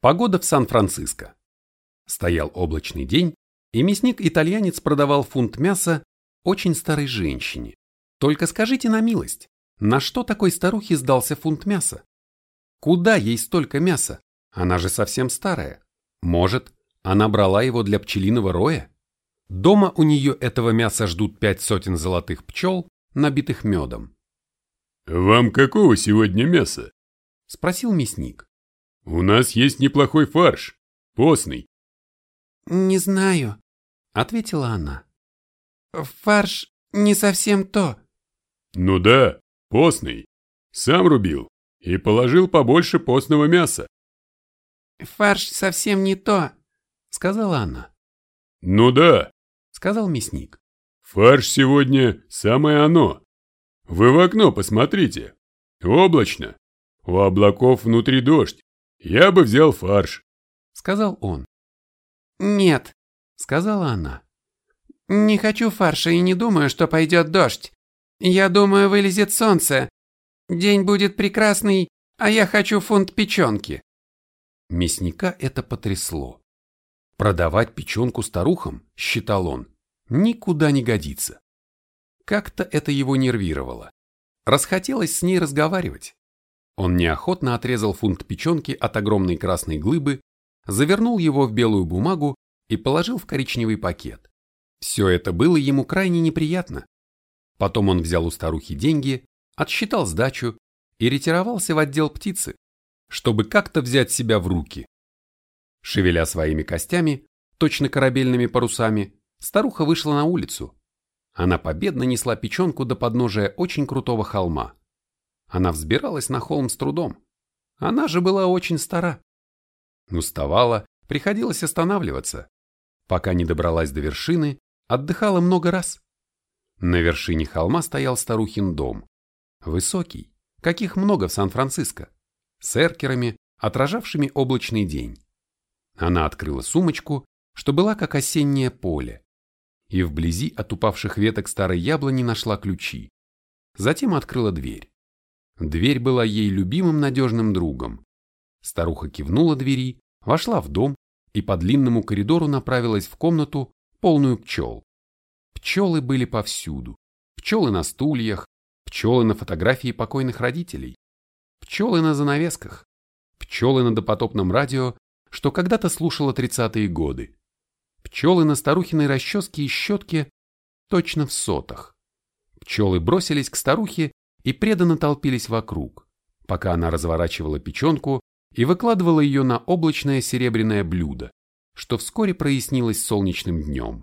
Погода в Сан-Франциско. Стоял облачный день, и мясник-итальянец продавал фунт мяса очень старой женщине. Только скажите на милость, на что такой старухе сдался фунт мяса? Куда ей столько мяса? Она же совсем старая. Может, она брала его для пчелиного роя? Дома у нее этого мяса ждут пять сотен золотых пчел, набитых медом. «Вам какого сегодня мяса?» – спросил мясник. «У нас есть неплохой фарш, постный». «Не знаю», – ответила она. «Фарш не совсем то». «Ну да, постный. Сам рубил и положил побольше постного мяса». «Фарш совсем не то», – сказала она. «Ну да», – сказал мясник. «Фарш сегодня самое оно. Вы в окно посмотрите. Облачно. У облаков внутри дождь. Я бы взял фарш, сказал он. Нет, сказала она. Не хочу фарша и не думаю, что пойдет дождь. Я думаю, вылезет солнце. День будет прекрасный, а я хочу фунт печенки. Мясника это потрясло. Продавать печенку старухам, считал он, никуда не годится. Как-то это его нервировало. Расхотелось с ней разговаривать. Он неохотно отрезал фунт печенки от огромной красной глыбы, завернул его в белую бумагу и положил в коричневый пакет. Все это было ему крайне неприятно. Потом он взял у старухи деньги, отсчитал сдачу и ретировался в отдел птицы, чтобы как-то взять себя в руки. Шевеля своими костями, точно корабельными парусами, старуха вышла на улицу, она победно несла печенку до подножия очень крутого холма. Она взбиралась на холм с трудом. Она же была очень стара. Уставала, приходилось останавливаться. Пока не добралась до вершины, отдыхала много раз. На вершине холма стоял старухин дом. Высокий, каких много в Сан-Франциско, с эркерами, отражавшими облачный день. Она открыла сумочку, что была как осеннее поле, и вблизи от упавших веток старой яблони нашла ключи. Затем открыла дверь. Дверь была ей любимым надежным другом. Старуха кивнула двери, вошла в дом и по длинному коридору направилась в комнату, полную пчел. Пчелы были повсюду. Пчелы на стульях, пчелы на фотографии покойных родителей, пчелы на занавесках, пчелы на допотопном радио, что когда-то слушало тридцатые годы, Пчелы на старухиной расческе и щетке точно в сотах. Пчелы бросились к старухе и преданно толпились вокруг, пока она разворачивала печенку и выкладывала ее на облачное серебряное блюдо, что вскоре прояснилось солнечным днем.